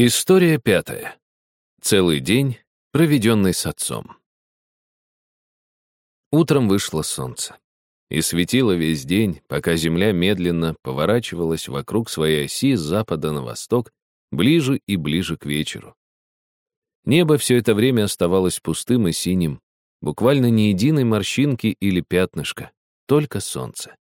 История пятая. Целый день, проведенный с отцом. Утром вышло солнце. И светило весь день, пока Земля медленно поворачивалась вокруг своей оси с запада на восток, ближе и ближе к вечеру. Небо все это время оставалось пустым и синим, буквально ни единой морщинки или пятнышка, только солнце.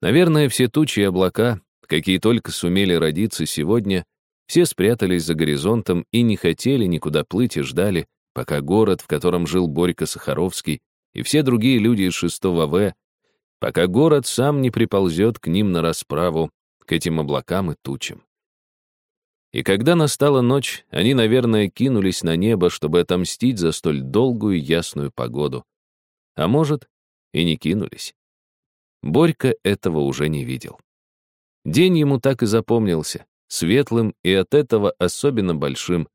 Наверное, все тучи и облака, какие только сумели родиться сегодня, все спрятались за горизонтом и не хотели никуда плыть и ждали, пока город, в котором жил Борька Сахаровский, и все другие люди из 6 В, пока город сам не приползет к ним на расправу, к этим облакам и тучам. И когда настала ночь, они, наверное, кинулись на небо, чтобы отомстить за столь долгую ясную погоду. А может, и не кинулись. Борька этого уже не видел. День ему так и запомнился, светлым и от этого особенно большим,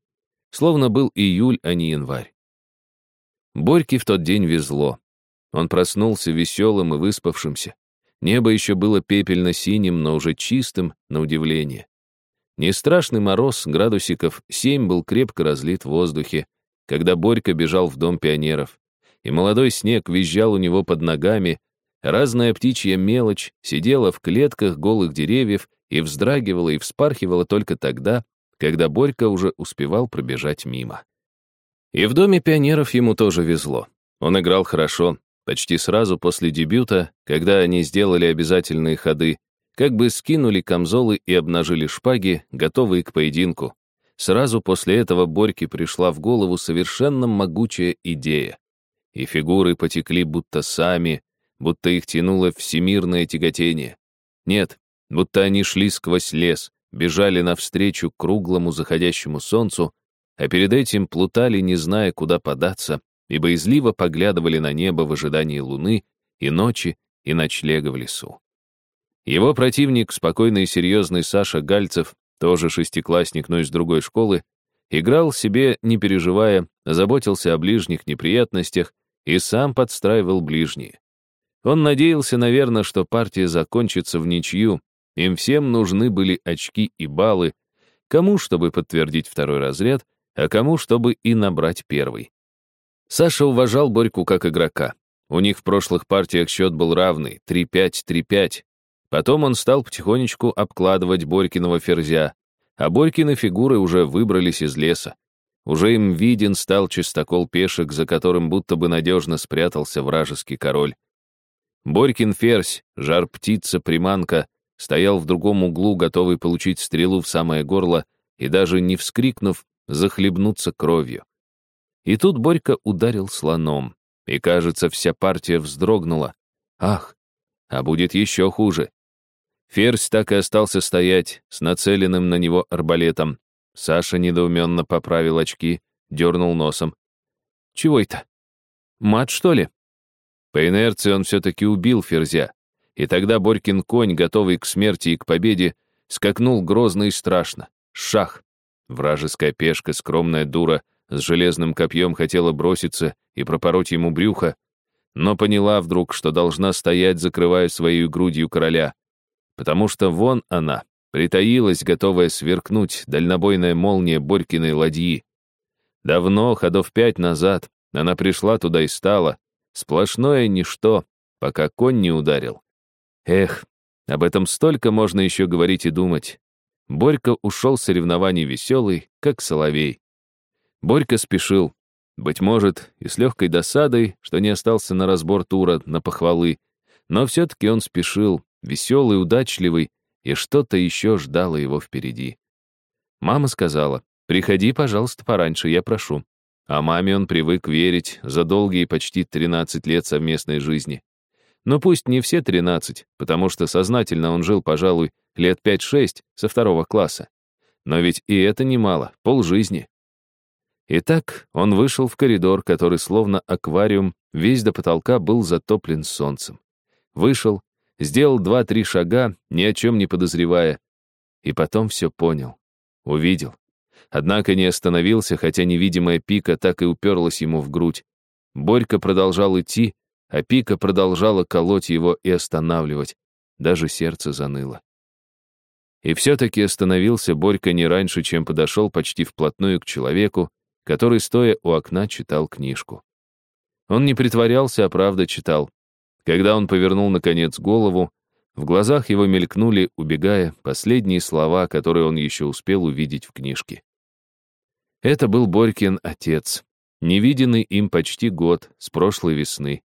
словно был июль, а не январь. Борьке в тот день везло. Он проснулся веселым и выспавшимся. Небо еще было пепельно-синим, но уже чистым, на удивление. Не страшный мороз, градусиков 7 был крепко разлит в воздухе, когда Борька бежал в дом пионеров, и молодой снег визжал у него под ногами, разная птичья мелочь сидела в клетках голых деревьев и вздрагивала и вспархивала только тогда, когда Борька уже успевал пробежать мимо. И в Доме пионеров ему тоже везло. Он играл хорошо, почти сразу после дебюта, когда они сделали обязательные ходы, как бы скинули камзолы и обнажили шпаги, готовые к поединку. Сразу после этого Борьке пришла в голову совершенно могучая идея. И фигуры потекли будто сами, будто их тянуло всемирное тяготение. Нет, будто они шли сквозь лес, бежали навстречу круглому заходящему солнцу, а перед этим плутали, не зная, куда податься, и боязливо поглядывали на небо в ожидании луны и ночи, и ночлега в лесу. Его противник, спокойный и серьезный Саша Гальцев, тоже шестиклассник, но из другой школы, играл себе, не переживая, заботился о ближних неприятностях и сам подстраивал ближние. Он надеялся, наверное, что партия закончится в ничью, им всем нужны были очки и баллы, кому, чтобы подтвердить второй разряд, а кому, чтобы и набрать первый. Саша уважал Борьку как игрока. У них в прошлых партиях счет был равный — 3-5-3-5. Потом он стал потихонечку обкладывать Борькиного ферзя, а Борькины фигуры уже выбрались из леса. Уже им виден стал чистокол пешек, за которым будто бы надежно спрятался вражеский король. Борькин ферзь, жар-птица, приманка — стоял в другом углу, готовый получить стрелу в самое горло и даже не вскрикнув, захлебнуться кровью. И тут Борька ударил слоном, и, кажется, вся партия вздрогнула. Ах, а будет еще хуже. Ферзь так и остался стоять, с нацеленным на него арбалетом. Саша недоуменно поправил очки, дернул носом. «Чего это? Мат, что ли?» По инерции он все-таки убил Ферзя, и тогда Борькин конь, готовый к смерти и к победе, скакнул грозно и страшно. Шах! Вражеская пешка, скромная дура, с железным копьем хотела броситься и пропороть ему брюхо, но поняла вдруг, что должна стоять, закрывая своей грудью короля, потому что вон она, притаилась, готовая сверкнуть дальнобойная молния Борькиной ладьи. Давно, ходов пять назад, она пришла туда и стала, сплошное ничто, пока конь не ударил. Эх, об этом столько можно еще говорить и думать. Борька ушел с соревнований веселый, как соловей. Борька спешил, быть может, и с легкой досадой, что не остался на разбор тура, на похвалы, но все-таки он спешил, веселый, удачливый, и что-то еще ждало его впереди. Мама сказала, «Приходи, пожалуйста, пораньше, я прошу». А маме он привык верить за долгие почти 13 лет совместной жизни. Но пусть не все 13, потому что сознательно он жил, пожалуй, лет 5-6 со второго класса. Но ведь и это немало, полжизни. Итак, он вышел в коридор, который словно аквариум, весь до потолка был затоплен солнцем. Вышел, сделал два-три шага, ни о чем не подозревая, и потом все понял, увидел. Однако не остановился, хотя невидимая пика так и уперлась ему в грудь. Борька продолжал идти, а пика продолжала колоть его и останавливать. Даже сердце заныло. И все-таки остановился Борька не раньше, чем подошел почти вплотную к человеку, который, стоя у окна, читал книжку. Он не притворялся, а правда читал. Когда он повернул, наконец, голову, в глазах его мелькнули, убегая, последние слова, которые он еще успел увидеть в книжке. Это был Борькин отец, невиденный им почти год, с прошлой весны.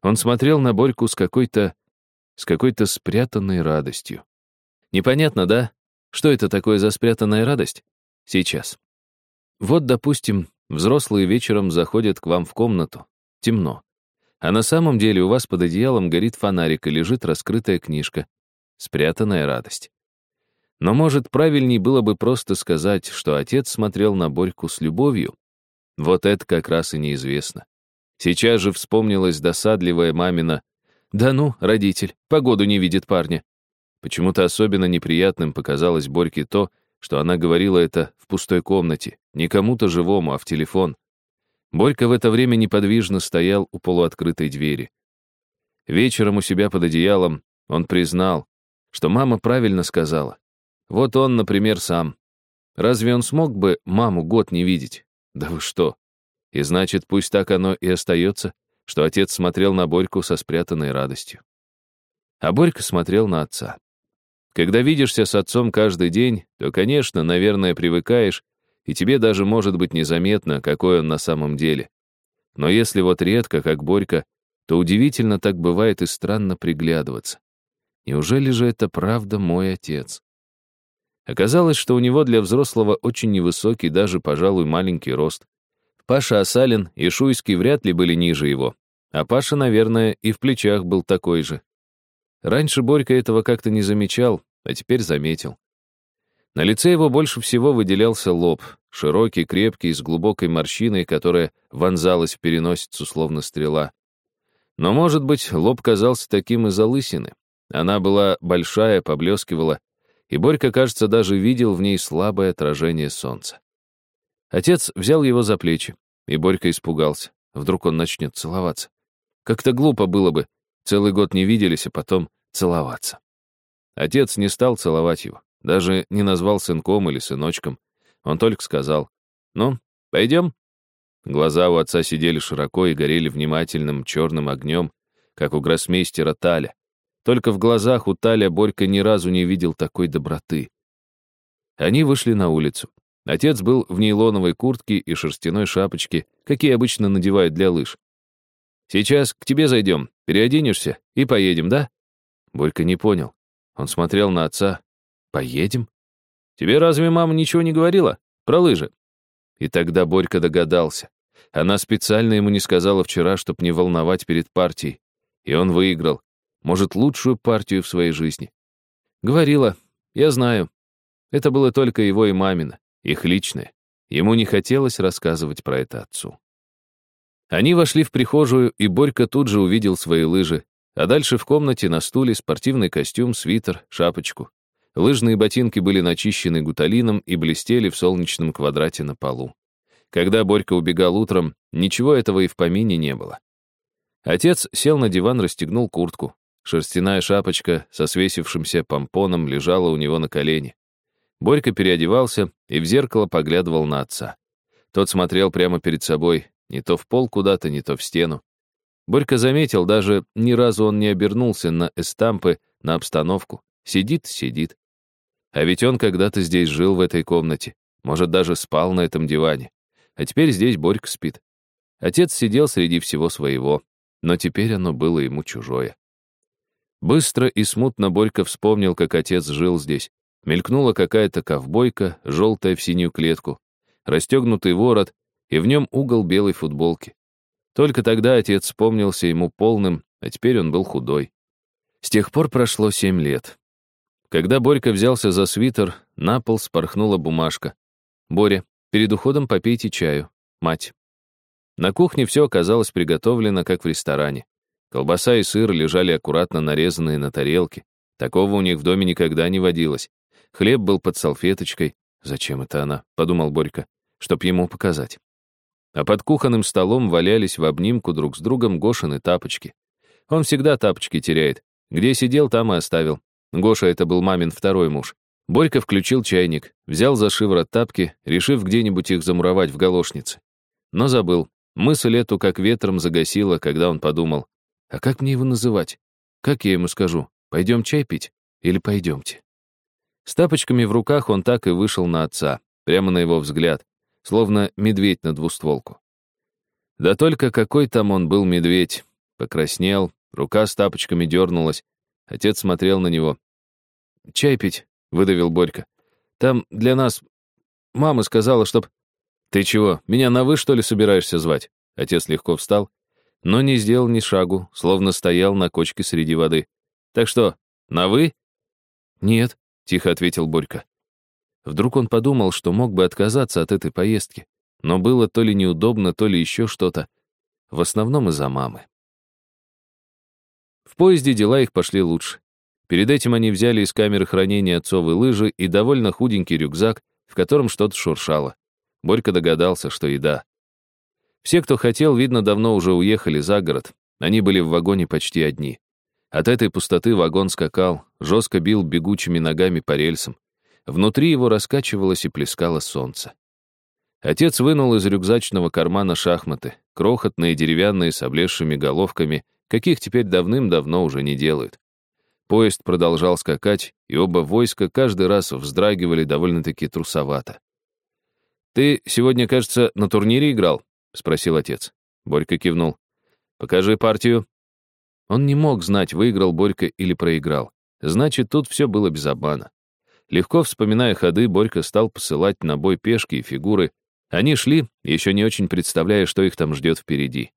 Он смотрел на Борьку с какой-то... с какой-то спрятанной радостью. Непонятно, да? Что это такое за спрятанная радость? Сейчас. Вот, допустим, взрослые вечером заходят к вам в комнату. Темно. А на самом деле у вас под одеялом горит фонарик и лежит раскрытая книжка. Спрятанная радость. Но, может, правильней было бы просто сказать, что отец смотрел на Борьку с любовью? Вот это как раз и неизвестно. Сейчас же вспомнилась досадливая мамина «Да ну, родитель, погоду не видит парня». Почему-то особенно неприятным показалось Борьке то, что она говорила это в пустой комнате, не кому-то живому, а в телефон. Борька в это время неподвижно стоял у полуоткрытой двери. Вечером у себя под одеялом он признал, что мама правильно сказала. Вот он, например, сам. Разве он смог бы маму год не видеть? Да вы что? И значит, пусть так оно и остается, что отец смотрел на Борьку со спрятанной радостью. А Борька смотрел на отца. Когда видишься с отцом каждый день, то, конечно, наверное, привыкаешь и тебе даже может быть незаметно, какой он на самом деле. Но если вот редко, как Борька, то удивительно так бывает и странно приглядываться. Неужели же это правда мой отец? Оказалось, что у него для взрослого очень невысокий, даже, пожалуй, маленький рост. Паша Асалин и Шуйский вряд ли были ниже его, а Паша, наверное, и в плечах был такой же. Раньше Борька этого как-то не замечал, а теперь заметил. На лице его больше всего выделялся лоб, широкий, крепкий, с глубокой морщиной, которая вонзалась в переносицу, словно стрела. Но, может быть, лоб казался таким из-за лысины. Она была большая, поблескивала, и Борька, кажется, даже видел в ней слабое отражение солнца. Отец взял его за плечи, и Борька испугался. Вдруг он начнет целоваться. Как-то глупо было бы. Целый год не виделись, а потом целоваться. Отец не стал целовать его. Даже не назвал сынком или сыночком. Он только сказал, «Ну, пойдем?» Глаза у отца сидели широко и горели внимательным черным огнем, как у гроссмейстера Таля. Только в глазах у Таля Борька ни разу не видел такой доброты. Они вышли на улицу. Отец был в нейлоновой куртке и шерстяной шапочке, какие обычно надевают для лыж. «Сейчас к тебе зайдем, переоденешься и поедем, да?» Борька не понял. Он смотрел на отца, Поедем? Тебе разве мама ничего не говорила? Про лыжи?» И тогда Борька догадался. Она специально ему не сказала вчера, чтоб не волновать перед партией. И он выиграл. Может, лучшую партию в своей жизни. Говорила. Я знаю. Это было только его и мамина, их личное. Ему не хотелось рассказывать про это отцу. Они вошли в прихожую, и Борька тут же увидел свои лыжи, а дальше в комнате на стуле спортивный костюм, свитер, шапочку. Лыжные ботинки были начищены гуталином и блестели в солнечном квадрате на полу. Когда Борька убегал утром, ничего этого и в помине не было. Отец сел на диван, расстегнул куртку. Шерстяная шапочка со свесившимся помпоном лежала у него на колене. Борька переодевался и в зеркало поглядывал на отца. Тот смотрел прямо перед собой, не то в пол куда-то, не то в стену. Борька заметил, даже ни разу он не обернулся на эстампы, на обстановку. Сидит, сидит. А ведь он когда-то здесь жил в этой комнате, может, даже спал на этом диване. А теперь здесь Борька спит. Отец сидел среди всего своего, но теперь оно было ему чужое. Быстро и смутно Борька вспомнил, как отец жил здесь. Мелькнула какая-то ковбойка, желтая в синюю клетку, расстегнутый ворот, и в нем угол белой футболки. Только тогда отец вспомнился ему полным, а теперь он был худой. С тех пор прошло семь лет. Когда Борька взялся за свитер, на пол спорхнула бумажка. «Боря, перед уходом попейте чаю. Мать». На кухне все оказалось приготовлено, как в ресторане. Колбаса и сыр лежали аккуратно нарезанные на тарелке. Такого у них в доме никогда не водилось. Хлеб был под салфеточкой. «Зачем это она?» — подумал Борька. «Чтоб ему показать». А под кухонным столом валялись в обнимку друг с другом Гошины тапочки. Он всегда тапочки теряет. Где сидел, там и оставил. Гоша — это был мамин второй муж. Борька включил чайник, взял за шиворот тапки, решив где-нибудь их замуровать в галошнице. Но забыл. Мысль эту как ветром загасила, когда он подумал, а как мне его называть? Как я ему скажу? Пойдем чай пить? Или пойдемте? С тапочками в руках он так и вышел на отца, прямо на его взгляд, словно медведь на двустволку. Да только какой там он был медведь. Покраснел, рука с тапочками дернулась. Отец смотрел на него. «Чай пить», — выдавил Борька. «Там для нас... Мама сказала, чтоб...» «Ты чего, меня на «вы», что ли, собираешься звать?» Отец легко встал, но не сделал ни шагу, словно стоял на кочке среди воды. «Так что, на «вы»?» «Нет», — тихо ответил Борька. Вдруг он подумал, что мог бы отказаться от этой поездки, но было то ли неудобно, то ли еще что-то. В основном из-за мамы. В поезде дела их пошли лучше. Перед этим они взяли из камеры хранения отцовой лыжи и довольно худенький рюкзак, в котором что-то шуршало. Борька догадался, что еда. Все, кто хотел, видно, давно уже уехали за город. Они были в вагоне почти одни. От этой пустоты вагон скакал, жестко бил бегучими ногами по рельсам. Внутри его раскачивалось и плескало солнце. Отец вынул из рюкзачного кармана шахматы, крохотные деревянные с облезшими головками, каких теперь давным-давно уже не делают. Поезд продолжал скакать, и оба войска каждый раз вздрагивали довольно-таки трусовато. «Ты сегодня, кажется, на турнире играл?» — спросил отец. Борька кивнул. «Покажи партию». Он не мог знать, выиграл Борька или проиграл. Значит, тут все было без обмана. Легко вспоминая ходы, Борька стал посылать на бой пешки и фигуры. Они шли, еще не очень представляя, что их там ждет впереди.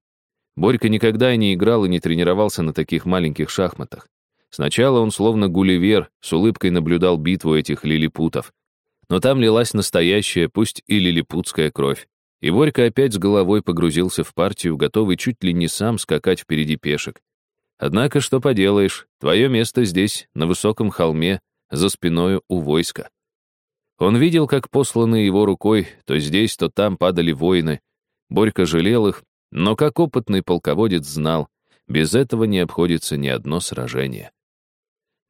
Борька никогда не играл и не тренировался на таких маленьких шахматах. Сначала он, словно гулливер, с улыбкой наблюдал битву этих лилипутов. Но там лилась настоящая, пусть и лилипутская кровь. И Борька опять с головой погрузился в партию, готовый чуть ли не сам скакать впереди пешек. Однако, что поделаешь, твое место здесь, на высоком холме, за спиною у войска. Он видел, как посланные его рукой то здесь, то там падали воины. Борька жалел их, но как опытный полководец знал, без этого не обходится ни одно сражение.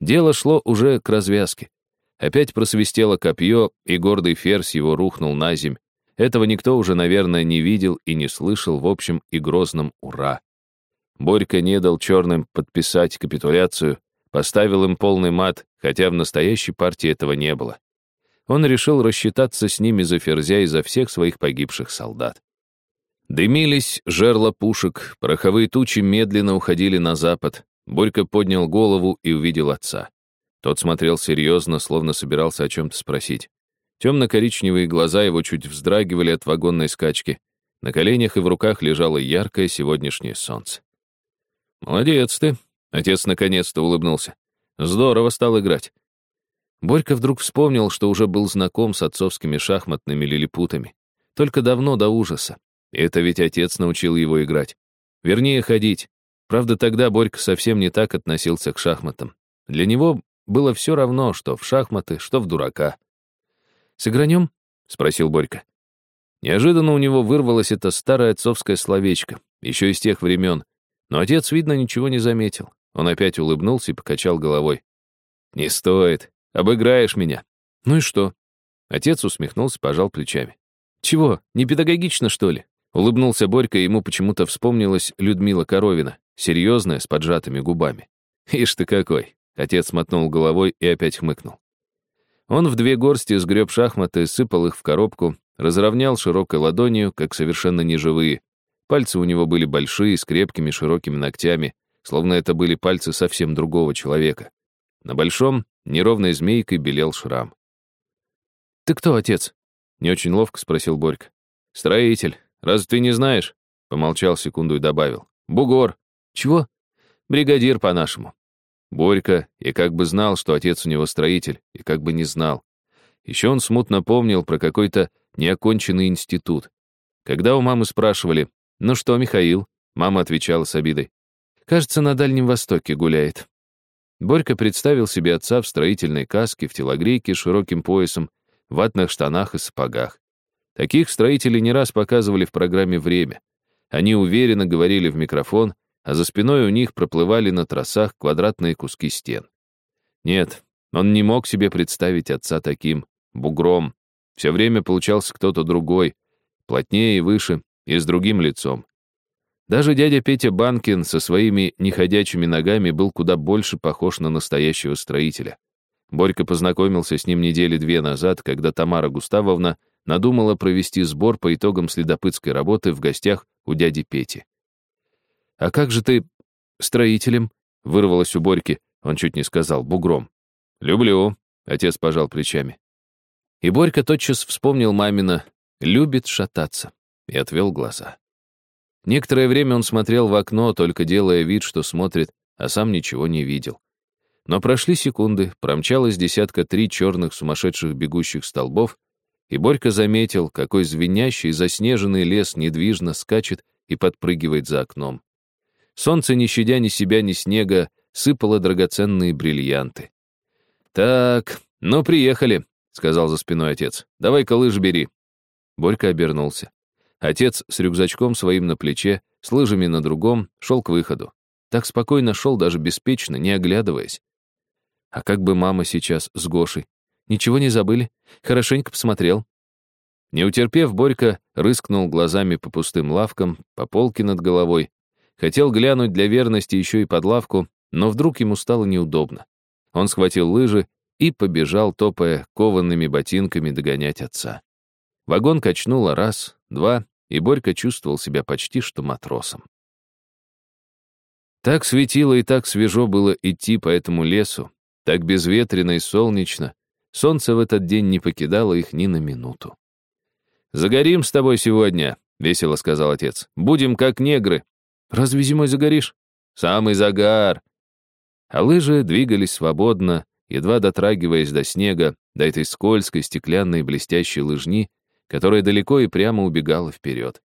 Дело шло уже к развязке. Опять просвистело копье, и гордый ферзь его рухнул на земь. Этого никто уже, наверное, не видел и не слышал в общем и грозном «Ура!». Борька не дал черным подписать капитуляцию, поставил им полный мат, хотя в настоящей партии этого не было. Он решил рассчитаться с ними за ферзя и за всех своих погибших солдат. Дымились жерла пушек, пороховые тучи медленно уходили на запад. Борька поднял голову и увидел отца. Тот смотрел серьезно, словно собирался о чем-то спросить. Темно-коричневые глаза его чуть вздрагивали от вагонной скачки. На коленях и в руках лежало яркое сегодняшнее солнце. «Молодец ты», — отец наконец-то улыбнулся. «Здорово стал играть». Борька вдруг вспомнил, что уже был знаком с отцовскими шахматными лилипутами. Только давно до ужаса. И это ведь отец научил его играть. Вернее, ходить. Правда, тогда Борька совсем не так относился к шахматам. Для него было все равно, что в шахматы, что в дурака. «Сыгранем?» — спросил Борька. Неожиданно у него вырвалось это старое отцовское словечко, еще из тех времен. Но отец, видно, ничего не заметил. Он опять улыбнулся и покачал головой. «Не стоит. Обыграешь меня». «Ну и что?» Отец усмехнулся, пожал плечами. «Чего, не педагогично, что ли?» Улыбнулся Борька, и ему почему-то вспомнилась Людмила Коровина, серьезная, с поджатыми губами. «Ишь ты какой!» Отец мотнул головой и опять хмыкнул. Он в две горсти сгреб шахматы, сыпал их в коробку, разровнял широкой ладонью, как совершенно неживые. Пальцы у него были большие, с крепкими широкими ногтями, словно это были пальцы совсем другого человека. На большом, неровной змейкой белел шрам. «Ты кто, отец?» — не очень ловко спросил Борька. «Строитель. Разве ты не знаешь?» Помолчал секунду и добавил. «Бугор». «Чего?» «Бригадир по-нашему». Борька и как бы знал, что отец у него строитель, и как бы не знал. Еще он смутно помнил про какой-то неоконченный институт. Когда у мамы спрашивали, «Ну что, Михаил?» Мама отвечала с обидой. «Кажется, на Дальнем Востоке гуляет». Борька представил себе отца в строительной каске, в телогрейке с широким поясом, ватных штанах и сапогах. Таких строителей не раз показывали в программе «Время». Они уверенно говорили в микрофон, а за спиной у них проплывали на трассах квадратные куски стен. Нет, Он не мог себе представить отца таким, бугром. Все время получался кто-то другой, плотнее и выше, и с другим лицом. Даже дядя Петя Банкин со своими неходячими ногами был куда больше похож на настоящего строителя. Борька познакомился с ним недели две назад, когда Тамара Густавовна надумала провести сбор по итогам следопытской работы в гостях у дяди Пети. «А как же ты строителем?» — вырвалось у Борьки, он чуть не сказал, бугром. «Люблю», — отец пожал плечами. И Борька тотчас вспомнил мамина «любит шататься» и отвел глаза. Некоторое время он смотрел в окно, только делая вид, что смотрит, а сам ничего не видел. Но прошли секунды, промчалось десятка три черных сумасшедших бегущих столбов, и Борька заметил, какой звенящий заснеженный лес недвижно скачет и подпрыгивает за окном. Солнце, не щадя ни себя, ни снега, сыпало драгоценные бриллианты. «Так, ну, приехали», — сказал за спиной отец. «Давай-ка лыж бери». Борька обернулся. Отец с рюкзачком своим на плече, с лыжами на другом, шел к выходу. Так спокойно шел, даже беспечно, не оглядываясь. А как бы мама сейчас с Гошей? Ничего не забыли? Хорошенько посмотрел. Не утерпев, Борька рыскнул глазами по пустым лавкам, по полке над головой. Хотел глянуть для верности еще и под лавку, но вдруг ему стало неудобно. Он схватил лыжи и побежал, топая коваными ботинками догонять отца. Вагон качнуло раз, два, и Борька чувствовал себя почти что матросом. Так светило и так свежо было идти по этому лесу, так безветренно и солнечно. Солнце в этот день не покидало их ни на минуту. «Загорим с тобой сегодня», — весело сказал отец. «Будем как негры». «Разве зимой загоришь?» «Самый загар». А лыжи двигались свободно, едва дотрагиваясь до снега, до этой скользкой, стеклянной, блестящей лыжни, которая далеко и прямо убегала вперед.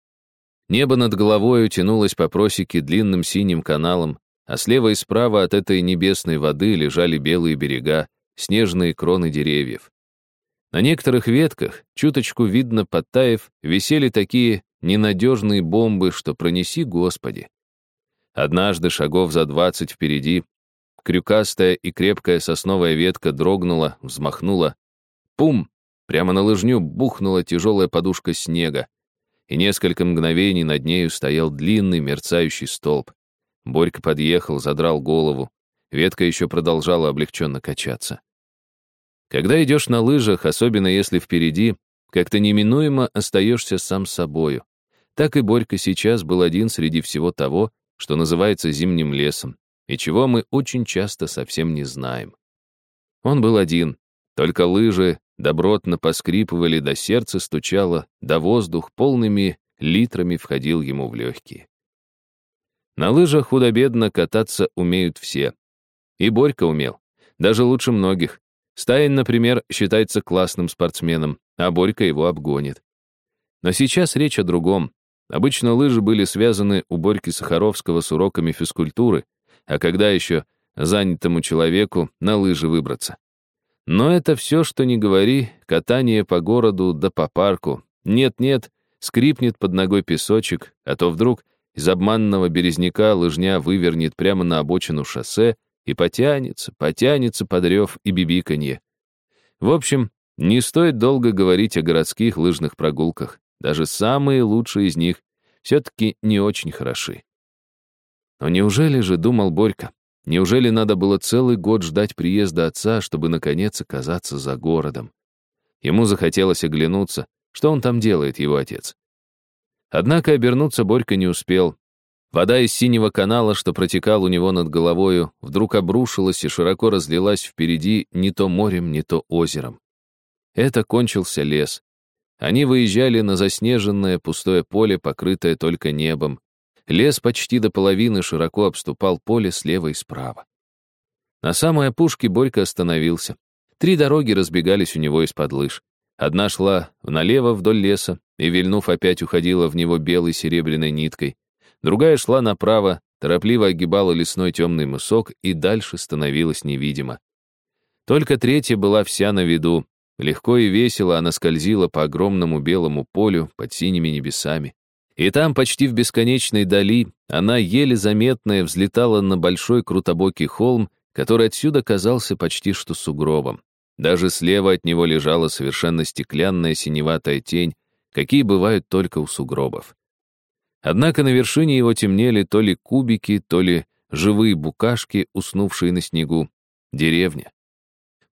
Небо над головой тянулось по просеке длинным синим каналом, а слева и справа от этой небесной воды лежали белые берега, снежные кроны деревьев. На некоторых ветках, чуточку видно подтаев, висели такие ненадежные бомбы, что пронеси, Господи. Однажды, шагов за двадцать впереди, крюкастая и крепкая сосновая ветка дрогнула, взмахнула. Пум! Прямо на лыжню бухнула тяжелая подушка снега, и несколько мгновений над нею стоял длинный мерцающий столб. Борька подъехал, задрал голову. Ветка еще продолжала облегченно качаться. Когда идешь на лыжах, особенно если впереди, как-то неминуемо остаешься сам собою. Так и Борька сейчас был один среди всего того, что называется зимним лесом, и чего мы очень часто совсем не знаем. Он был один, только лыжи добротно поскрипывали, до сердца стучало, да воздух полными литрами входил ему в легкие. На лыжах худо-бедно кататься умеют все. И Борька умел, даже лучше многих. Стаин, например, считается классным спортсменом, а Борька его обгонит. Но сейчас речь о другом. Обычно лыжи были связаны у Борьки Сахаровского с уроками физкультуры, а когда еще занятому человеку на лыжи выбраться? Но это все, что не говори, катание по городу да по парку. Нет-нет, скрипнет под ногой песочек, а то вдруг из обманного березняка лыжня вывернет прямо на обочину шоссе и потянется, потянется под рев и бибиканье. В общем, не стоит долго говорить о городских лыжных прогулках. Даже самые лучшие из них все-таки не очень хороши. Но неужели же, думал Борька, Неужели надо было целый год ждать приезда отца, чтобы, наконец, оказаться за городом? Ему захотелось оглянуться, что он там делает, его отец. Однако обернуться Борька не успел. Вода из синего канала, что протекал у него над головою, вдруг обрушилась и широко разлилась впереди не то морем, не то озером. Это кончился лес. Они выезжали на заснеженное пустое поле, покрытое только небом, Лес почти до половины широко обступал поле слева и справа. На самой опушке Борька остановился. Три дороги разбегались у него из-под лыж. Одна шла налево вдоль леса и, вильнув, опять уходила в него белой серебряной ниткой. Другая шла направо, торопливо огибала лесной темный мысок и дальше становилась невидима. Только третья была вся на виду. Легко и весело она скользила по огромному белому полю под синими небесами. И там, почти в бесконечной дали, она еле заметная взлетала на большой крутобокий холм, который отсюда казался почти что сугробом. Даже слева от него лежала совершенно стеклянная синеватая тень, какие бывают только у сугробов. Однако на вершине его темнели то ли кубики, то ли живые букашки, уснувшие на снегу. Деревня.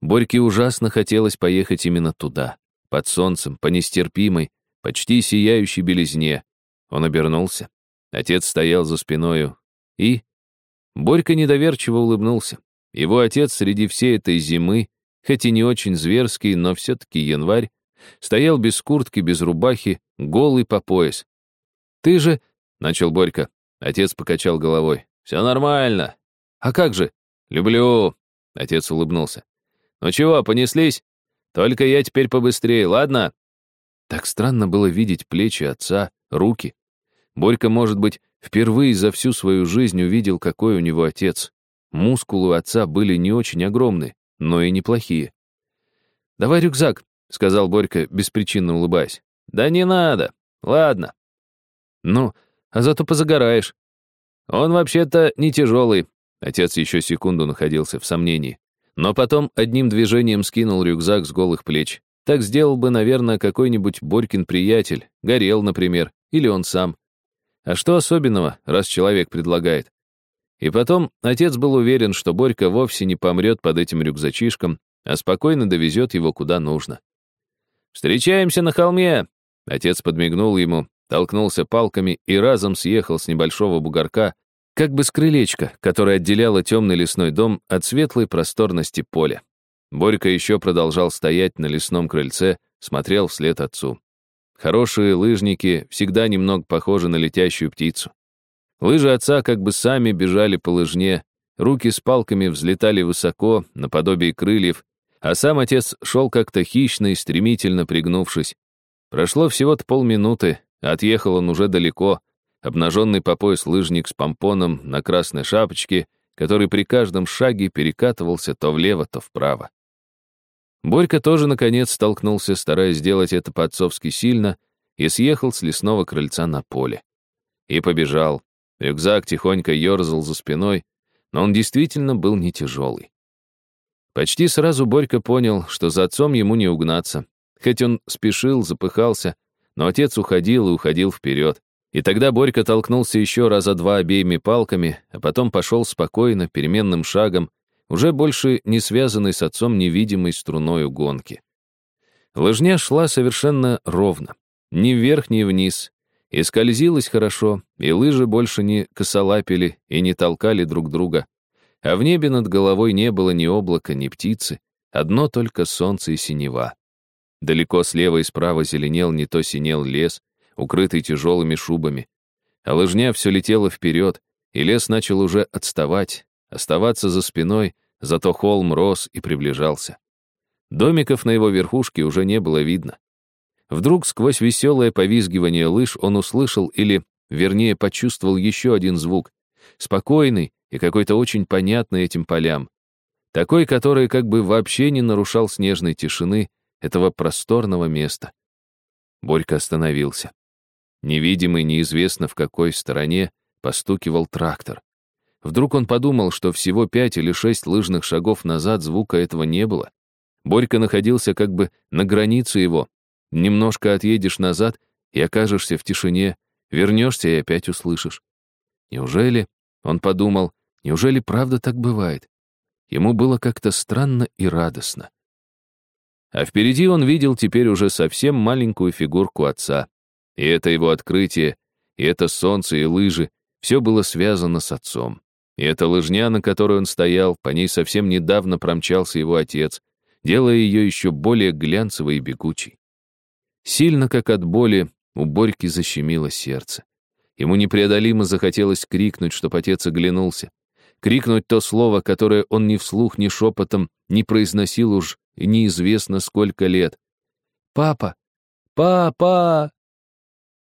Борьке ужасно хотелось поехать именно туда, под солнцем, по нестерпимой, почти сияющей белизне. Он обернулся. Отец стоял за спиною. И... Борька недоверчиво улыбнулся. Его отец среди всей этой зимы, хоть и не очень зверский, но все-таки январь, стоял без куртки, без рубахи, голый по пояс. «Ты же...» — начал Борька. Отец покачал головой. «Все нормально. А как же?» «Люблю», — отец улыбнулся. «Ну чего, понеслись? Только я теперь побыстрее, ладно?» Так странно было видеть плечи отца, руки. Борька, может быть, впервые за всю свою жизнь увидел, какой у него отец. Мускулы отца были не очень огромны, но и неплохие. «Давай рюкзак», — сказал Борька, беспричинно улыбаясь. «Да не надо. Ладно». «Ну, а зато позагораешь». «Он вообще-то не тяжелый». Отец еще секунду находился в сомнении. Но потом одним движением скинул рюкзак с голых плеч. Так сделал бы, наверное, какой-нибудь Борькин приятель, Горел, например, или он сам. А что особенного, раз человек предлагает? И потом отец был уверен, что Борька вовсе не помрет под этим рюкзачишком, а спокойно довезет его куда нужно. «Встречаемся на холме!» Отец подмигнул ему, толкнулся палками и разом съехал с небольшого бугорка, как бы с крылечка, которое отделяло темный лесной дом от светлой просторности поля. Борька еще продолжал стоять на лесном крыльце, смотрел вслед отцу. Хорошие лыжники всегда немного похожи на летящую птицу. Лыжи отца как бы сами бежали по лыжне, руки с палками взлетали высоко, наподобие крыльев, а сам отец шел как-то хищно и стремительно пригнувшись. Прошло всего-то полминуты, отъехал он уже далеко, обнаженный по пояс лыжник с помпоном на красной шапочке, который при каждом шаге перекатывался то влево, то вправо. Борька тоже, наконец, столкнулся, стараясь сделать это по-отцовски сильно, и съехал с лесного крыльца на поле. И побежал, Рюкзак тихонько ерзал за спиной, но он действительно был не тяжелый. Почти сразу Борька понял, что за отцом ему не угнаться. Хоть он спешил, запыхался, но отец уходил и уходил вперед. И тогда Борька толкнулся еще раза два обеими палками, а потом пошел спокойно, переменным шагом, уже больше не связанный с отцом невидимой струной гонки. Лыжня шла совершенно ровно. Ни вверх, ни вниз, и скользилось хорошо, и лыжи больше не косолапили и не толкали друг друга. А в небе над головой не было ни облака, ни птицы, одно только солнце и синева. Далеко слева и справа зеленел не то синел лес, укрытый тяжелыми шубами. А лыжня все летела вперед, и лес начал уже отставать, оставаться за спиной, зато холм рос и приближался. Домиков на его верхушке уже не было видно. Вдруг сквозь веселое повизгивание лыж он услышал или, вернее, почувствовал еще один звук, спокойный и какой-то очень понятный этим полям. Такой, который как бы вообще не нарушал снежной тишины этого просторного места. Борька остановился. Невидимый, неизвестно в какой стороне, постукивал трактор. Вдруг он подумал, что всего пять или шесть лыжных шагов назад звука этого не было. Борька находился как бы на границе его, Немножко отъедешь назад и окажешься в тишине, вернешься и опять услышишь. Неужели, он подумал, неужели правда так бывает? Ему было как-то странно и радостно. А впереди он видел теперь уже совсем маленькую фигурку отца. И это его открытие, и это солнце, и лыжи, все было связано с отцом. И эта лыжня, на которой он стоял, по ней совсем недавно промчался его отец, делая ее еще более глянцевой и бегучей. Сильно, как от боли, у Борьки защемило сердце. Ему непреодолимо захотелось крикнуть, чтоб отец оглянулся. Крикнуть то слово, которое он ни вслух, ни шепотом не произносил уж неизвестно сколько лет. «Папа! Папа!»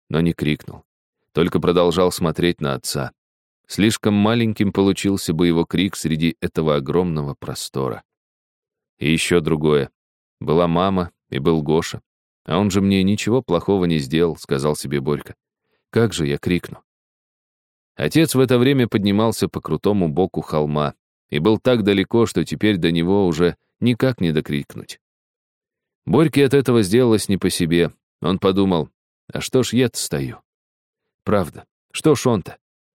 Но не крикнул. Только продолжал смотреть на отца. Слишком маленьким получился бы его крик среди этого огромного простора. И еще другое. Была мама и был Гоша. А он же мне ничего плохого не сделал, сказал себе Борька. Как же я крикну? Отец в это время поднимался по крутому боку холма. и был так далеко, что теперь до него уже никак не докрикнуть. Борьке от этого сделалось не по себе. Он подумал, а что ж я-то стою? Правда, что ж он-то?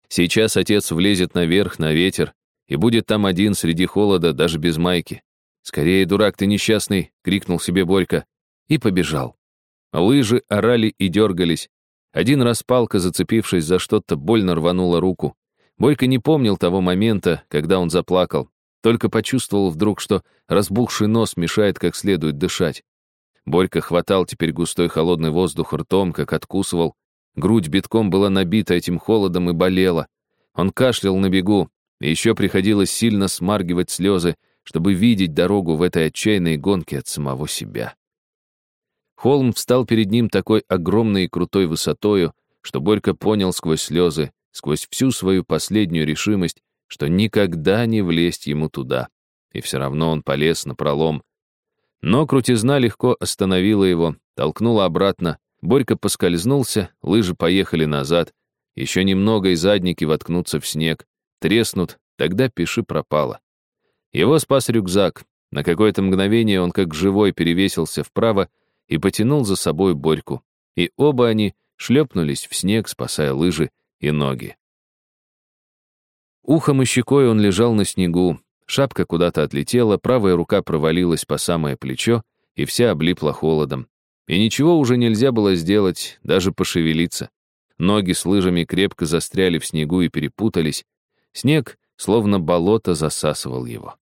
Сейчас отец влезет наверх, на ветер, и будет там один среди холода, даже без майки. «Скорее, дурак ты несчастный!» — крикнул себе Борька. И побежал. Лыжи орали и дергались. Один раз палка, зацепившись за что-то, больно рванула руку. Борька не помнил того момента, когда он заплакал, только почувствовал вдруг, что разбухший нос мешает как следует дышать. Борька хватал теперь густой холодный воздух ртом, как откусывал. Грудь битком была набита этим холодом и болела. Он кашлял на бегу, и еще приходилось сильно смаргивать слезы, чтобы видеть дорогу в этой отчаянной гонке от самого себя. Холм встал перед ним такой огромной и крутой высотою, что Борька понял сквозь слезы, сквозь всю свою последнюю решимость, что никогда не влезть ему туда. И все равно он полез на пролом. Но крутизна легко остановила его, толкнула обратно. Борька поскользнулся, лыжи поехали назад. Еще немного и задники воткнутся в снег. Треснут, тогда пиши пропало. Его спас рюкзак. На какое-то мгновение он как живой перевесился вправо и потянул за собой Борьку. И оба они шлепнулись в снег, спасая лыжи и ноги. Ухом и щекой он лежал на снегу, шапка куда-то отлетела, правая рука провалилась по самое плечо, и вся облипла холодом. И ничего уже нельзя было сделать, даже пошевелиться. Ноги с лыжами крепко застряли в снегу и перепутались. Снег, словно болото, засасывал его.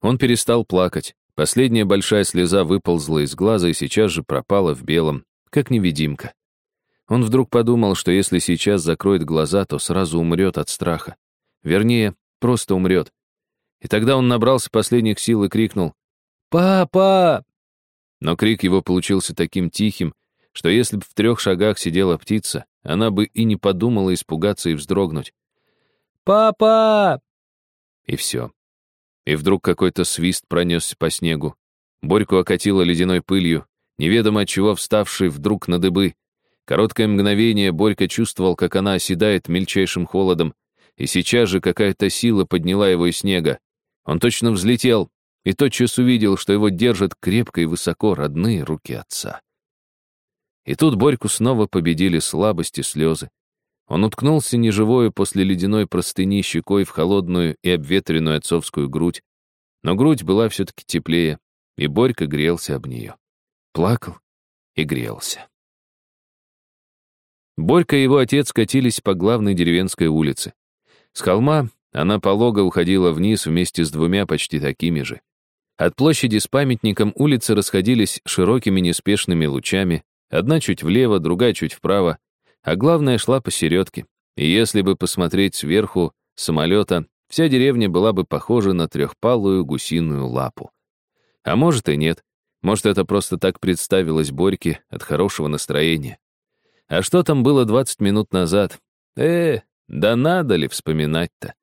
Он перестал плакать. Последняя большая слеза выползла из глаза и сейчас же пропала в белом, как невидимка. Он вдруг подумал, что если сейчас закроет глаза, то сразу умрет от страха. Вернее, просто умрет. И тогда он набрался последних сил и крикнул «Папа!». Но крик его получился таким тихим, что если бы в трех шагах сидела птица, она бы и не подумала испугаться и вздрогнуть. «Папа!» И все. И вдруг какой-то свист пронесся по снегу. Борьку окатило ледяной пылью, неведомо от чего вставший вдруг на дыбы. Короткое мгновение Борька чувствовал, как она оседает мельчайшим холодом, и сейчас же какая-то сила подняла его из снега. Он точно взлетел и тотчас увидел, что его держат крепко и высоко родные руки отца. И тут Борьку снова победили слабость и слезы. Он уткнулся неживою после ледяной простыни щекой в холодную и обветренную отцовскую грудь, но грудь была все-таки теплее, и Борька грелся об нее. Плакал и грелся. Борька и его отец катились по главной деревенской улице. С холма она полого уходила вниз вместе с двумя почти такими же. От площади с памятником улицы расходились широкими неспешными лучами, одна чуть влево, другая чуть вправо, а главная шла посередке. И если бы посмотреть сверху самолета, вся деревня была бы похожа на трехпалую гусиную лапу. А может и нет. Может, это просто так представилось Борьке от хорошего настроения. А что там было 20 минут назад? Э, да надо ли вспоминать-то?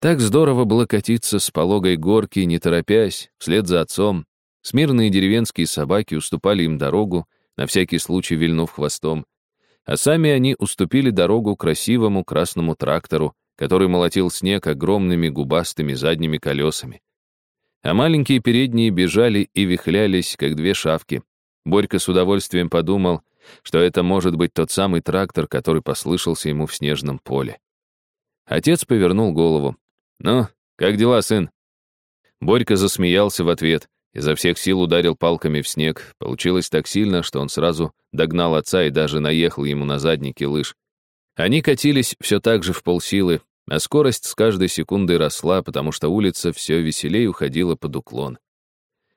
Так здорово было катиться с пологой горки, не торопясь, вслед за отцом. Смирные деревенские собаки уступали им дорогу, на всякий случай вильнув хвостом. А сами они уступили дорогу красивому красному трактору, который молотил снег огромными губастыми задними колесами. А маленькие передние бежали и вихлялись, как две шавки. Борька с удовольствием подумал, что это может быть тот самый трактор, который послышался ему в снежном поле. Отец повернул голову. «Ну, как дела, сын?» Борька засмеялся в ответ, изо всех сил ударил палками в снег. Получилось так сильно, что он сразу догнал отца и даже наехал ему на задники лыж. Они катились все так же в полсилы, а скорость с каждой секундой росла, потому что улица все веселее уходила под уклон.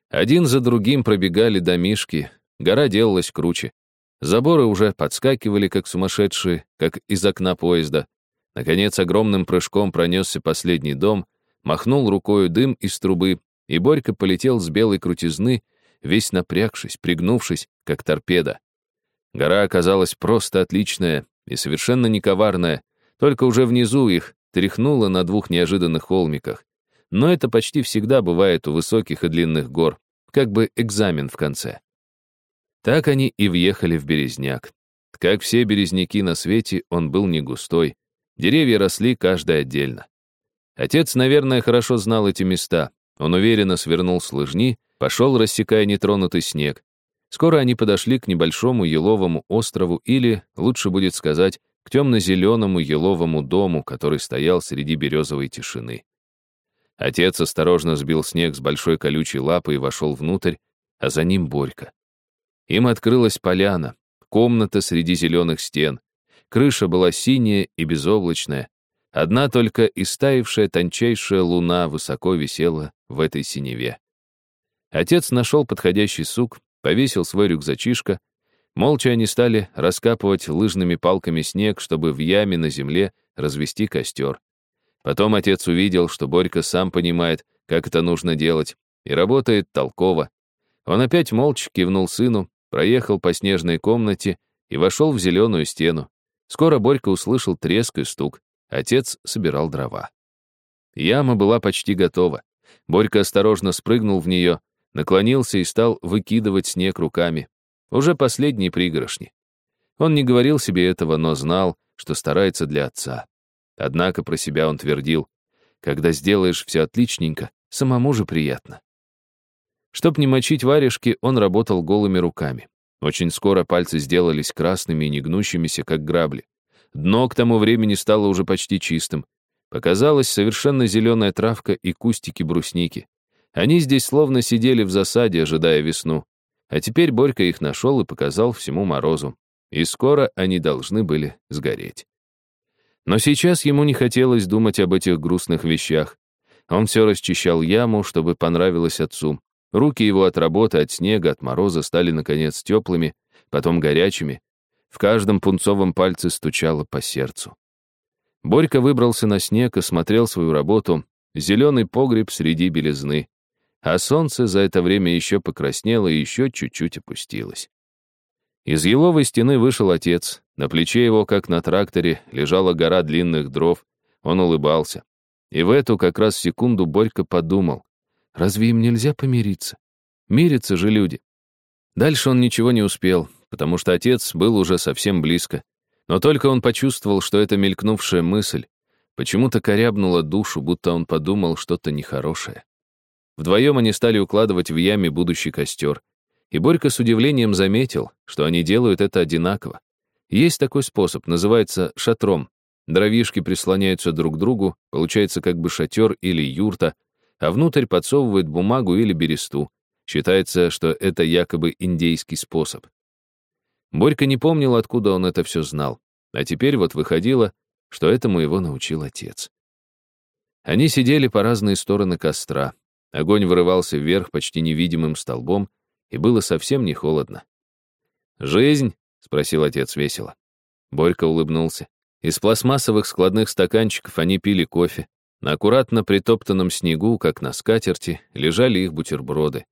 Один за другим пробегали домишки, гора делалась круче. Заборы уже подскакивали, как сумасшедшие, как из окна поезда. Наконец, огромным прыжком пронесся последний дом, махнул рукою дым из трубы, и Борька полетел с белой крутизны, весь напрягшись, пригнувшись, как торпеда. Гора оказалась просто отличная и совершенно не коварная, только уже внизу их тряхнуло на двух неожиданных холмиках. Но это почти всегда бывает у высоких и длинных гор, как бы экзамен в конце. Так они и въехали в Березняк. Как все березняки на свете, он был не густой. Деревья росли каждый отдельно. Отец, наверное, хорошо знал эти места. Он уверенно свернул с лыжни, пошел, рассекая нетронутый снег. Скоро они подошли к небольшому еловому острову или, лучше будет сказать, к темно-зеленому еловому дому, который стоял среди березовой тишины. Отец осторожно сбил снег с большой колючей лапы и вошел внутрь, а за ним Борька. Им открылась поляна, комната среди зеленых стен. Крыша была синяя и безоблачная. Одна только истаившая тончайшая луна высоко висела в этой синеве. Отец нашел подходящий сук, повесил свой рюкзачишко. Молча они стали раскапывать лыжными палками снег, чтобы в яме на земле развести костер. Потом отец увидел, что Борька сам понимает, как это нужно делать, и работает толково. Он опять молча кивнул сыну, проехал по снежной комнате и вошел в зеленую стену. Скоро Борька услышал треск и стук. Отец собирал дрова. Яма была почти готова. Борька осторожно спрыгнул в нее, наклонился и стал выкидывать снег руками. Уже последние пригоршни. Он не говорил себе этого, но знал, что старается для отца. Однако про себя он твердил, когда сделаешь все отличненько, самому же приятно. Чтоб не мочить варежки, он работал голыми руками. Очень скоро пальцы сделались красными и негнущимися, как грабли. Дно к тому времени стало уже почти чистым. Показалась совершенно зеленая травка и кустики брусники. Они здесь словно сидели в засаде, ожидая весну. А теперь Борька их нашел и показал всему морозу. И скоро они должны были сгореть. Но сейчас ему не хотелось думать об этих грустных вещах. Он все расчищал яму, чтобы понравилось отцу. Руки его от работы, от снега, от мороза стали, наконец, теплыми, потом горячими. В каждом пунцовом пальце стучало по сердцу. Борька выбрался на снег и смотрел свою работу, зеленый погреб среди белизны. А солнце за это время еще покраснело и еще чуть-чуть опустилось. Из еловой стены вышел отец. На плече его, как на тракторе, лежала гора длинных дров. Он улыбался. И в эту как раз секунду Борька подумал, разве им нельзя помириться? Мирятся же люди. Дальше он ничего не успел, потому что отец был уже совсем близко. Но только он почувствовал, что эта мелькнувшая мысль почему-то корябнула душу, будто он подумал что-то нехорошее. Вдвоем они стали укладывать в яме будущий костер. И Борька с удивлением заметил, что они делают это одинаково. Есть такой способ, называется шатром. Дровишки прислоняются друг к другу, получается как бы шатер или юрта, а внутрь подсовывают бумагу или бересту. Считается, что это якобы индейский способ. Борька не помнил, откуда он это все знал. А теперь вот выходило, что этому его научил отец. Они сидели по разные стороны костра. Огонь вырывался вверх почти невидимым столбом, и было совсем не холодно. «Жизнь?» — спросил отец весело. Борька улыбнулся. Из пластмассовых складных стаканчиков они пили кофе. На аккуратно притоптанном снегу, как на скатерти, лежали их бутерброды.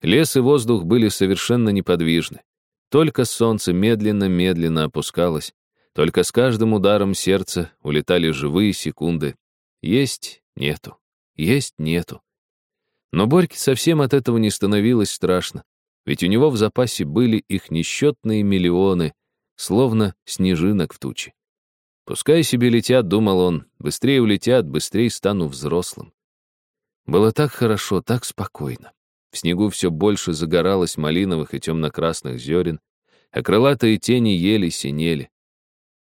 Лес и воздух были совершенно неподвижны. Только солнце медленно-медленно опускалось. Только с каждым ударом сердца улетали живые секунды. Есть — нету. Есть — нету. Но Борьке совсем от этого не становилось страшно, ведь у него в запасе были их несчетные миллионы, словно снежинок в туче. Пускай себе летят, думал он, быстрее улетят, быстрее стану взрослым. Было так хорошо, так спокойно. В снегу все больше загоралось малиновых и темно-красных зерен, а крылатые тени ели синели.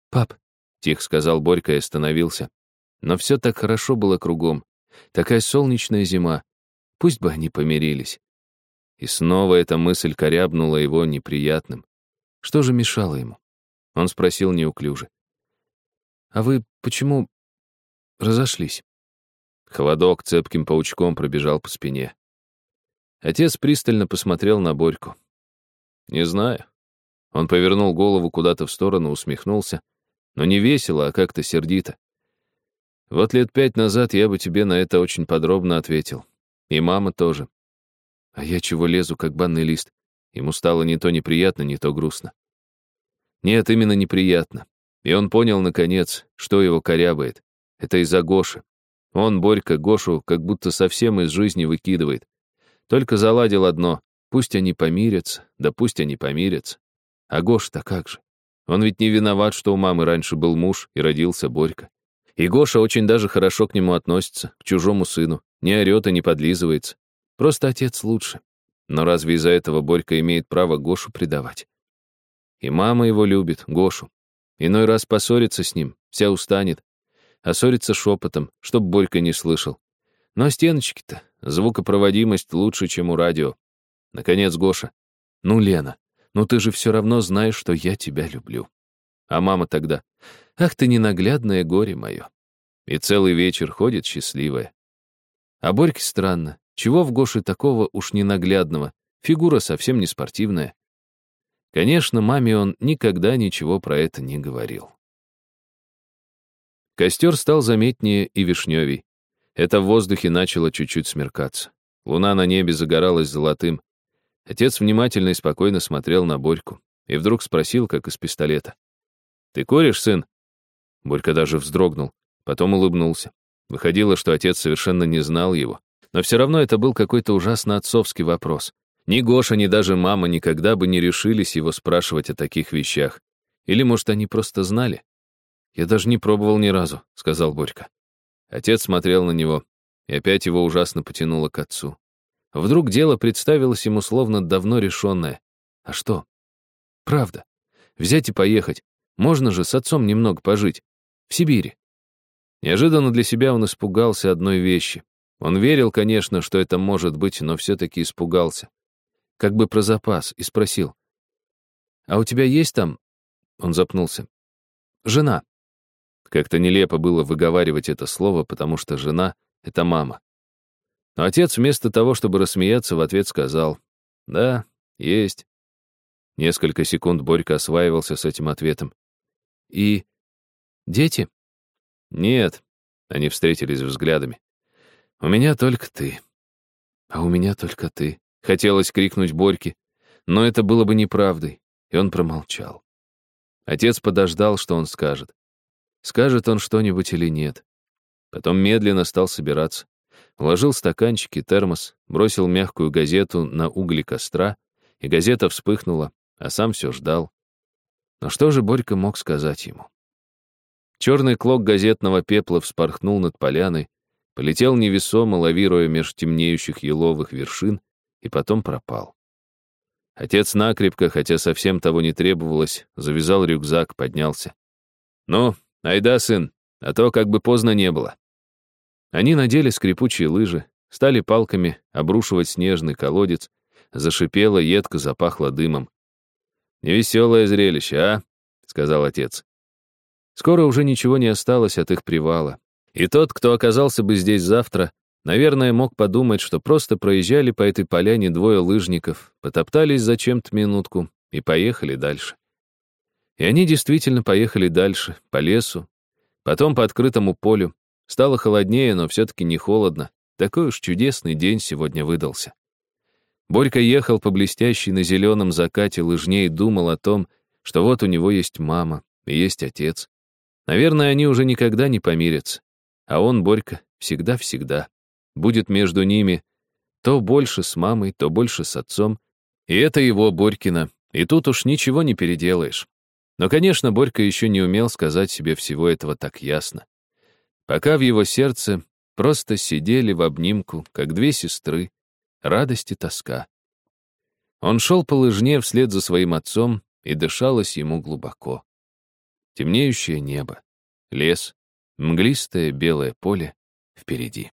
«Пап», — тихо сказал Борька и остановился, но все так хорошо было кругом. Такая солнечная зима, Пусть бы они помирились. И снова эта мысль корябнула его неприятным. Что же мешало ему? Он спросил неуклюже. «А вы почему разошлись?» Холодок цепким паучком пробежал по спине. Отец пристально посмотрел на Борьку. «Не знаю». Он повернул голову куда-то в сторону, усмехнулся, но не весело, а как-то сердито. «Вот лет пять назад я бы тебе на это очень подробно ответил. И мама тоже. А я чего лезу, как банный лист? Ему стало не то неприятно, не то грустно. Нет, именно неприятно. И он понял, наконец, что его корябает. Это из-за Гоши. Он, Борька, Гошу как будто совсем из жизни выкидывает. Только заладил одно. Пусть они помирятся, да пусть они помирятся. А Гоша-то как же? Он ведь не виноват, что у мамы раньше был муж и родился Борька. И Гоша очень даже хорошо к нему относится, к чужому сыну, не орет и не подлизывается. Просто отец лучше. Но разве из-за этого Борька имеет право Гошу предавать? И мама его любит, Гошу. Иной раз поссорится с ним, вся устанет, а ссорится шепотом, чтоб Борька не слышал. Но стеночки-то, звукопроводимость лучше, чем у радио. Наконец, Гоша. Ну, Лена, ну ты же все равно знаешь, что я тебя люблю. А мама тогда, ах ты ненаглядное горе мое. И целый вечер ходит счастливая. А Борьке странно, чего в Гоше такого уж ненаглядного, фигура совсем не спортивная. Конечно, маме он никогда ничего про это не говорил. Костер стал заметнее и вишневей. Это в воздухе начало чуть-чуть смеркаться. Луна на небе загоралась золотым. Отец внимательно и спокойно смотрел на Борьку и вдруг спросил, как из пистолета. «Ты куришь, сын?» Борька даже вздрогнул, потом улыбнулся. Выходило, что отец совершенно не знал его. Но все равно это был какой-то ужасно отцовский вопрос. Ни Гоша, ни даже мама никогда бы не решились его спрашивать о таких вещах. Или, может, они просто знали? «Я даже не пробовал ни разу», — сказал Борька. Отец смотрел на него, и опять его ужасно потянуло к отцу. Вдруг дело представилось ему словно давно решенное. А что? Правда. Взять и поехать. Можно же с отцом немного пожить. В Сибири. Неожиданно для себя он испугался одной вещи. Он верил, конечно, что это может быть, но все-таки испугался. Как бы про запас, и спросил. «А у тебя есть там...» Он запнулся. «Жена». Как-то нелепо было выговаривать это слово, потому что жена — это мама. Но отец вместо того, чтобы рассмеяться, в ответ сказал «Да, есть». Несколько секунд Борька осваивался с этим ответом. «И дети?» «Нет», — они встретились взглядами. «У меня только ты». «А у меня только ты», — хотелось крикнуть Борьке, но это было бы неправдой, и он промолчал. Отец подождал, что он скажет. Скажет он что-нибудь или нет. Потом медленно стал собираться. Вложил стаканчики, термос, бросил мягкую газету на угли костра, и газета вспыхнула, а сам все ждал. Но что же Борька мог сказать ему? Черный клок газетного пепла вспорхнул над поляной, полетел невесомо, лавируя меж темнеющих еловых вершин, и потом пропал. Отец накрепко, хотя совсем того не требовалось, завязал рюкзак, поднялся. «Ну, Айда, сын, а то как бы поздно не было. Они надели скрипучие лыжи, стали палками обрушивать снежный колодец, зашипело, едко запахло дымом. «Невеселое зрелище, а?» — сказал отец. Скоро уже ничего не осталось от их привала. И тот, кто оказался бы здесь завтра, наверное, мог подумать, что просто проезжали по этой поляне двое лыжников, потоптались зачем-то минутку и поехали дальше. И они действительно поехали дальше, по лесу, потом по открытому полю. Стало холоднее, но все-таки не холодно. Такой уж чудесный день сегодня выдался. Борька ехал по блестящей на зеленом закате лыжне и думал о том, что вот у него есть мама и есть отец. Наверное, они уже никогда не помирятся. А он, Борька, всегда-всегда. Будет между ними то больше с мамой, то больше с отцом. И это его, Борькина. И тут уж ничего не переделаешь. Но, конечно, Борька еще не умел сказать себе всего этого так ясно. Пока в его сердце просто сидели в обнимку, как две сестры, радость и тоска. Он шел по лыжне вслед за своим отцом, и дышалось ему глубоко. Темнеющее небо, лес, мглистое белое поле впереди.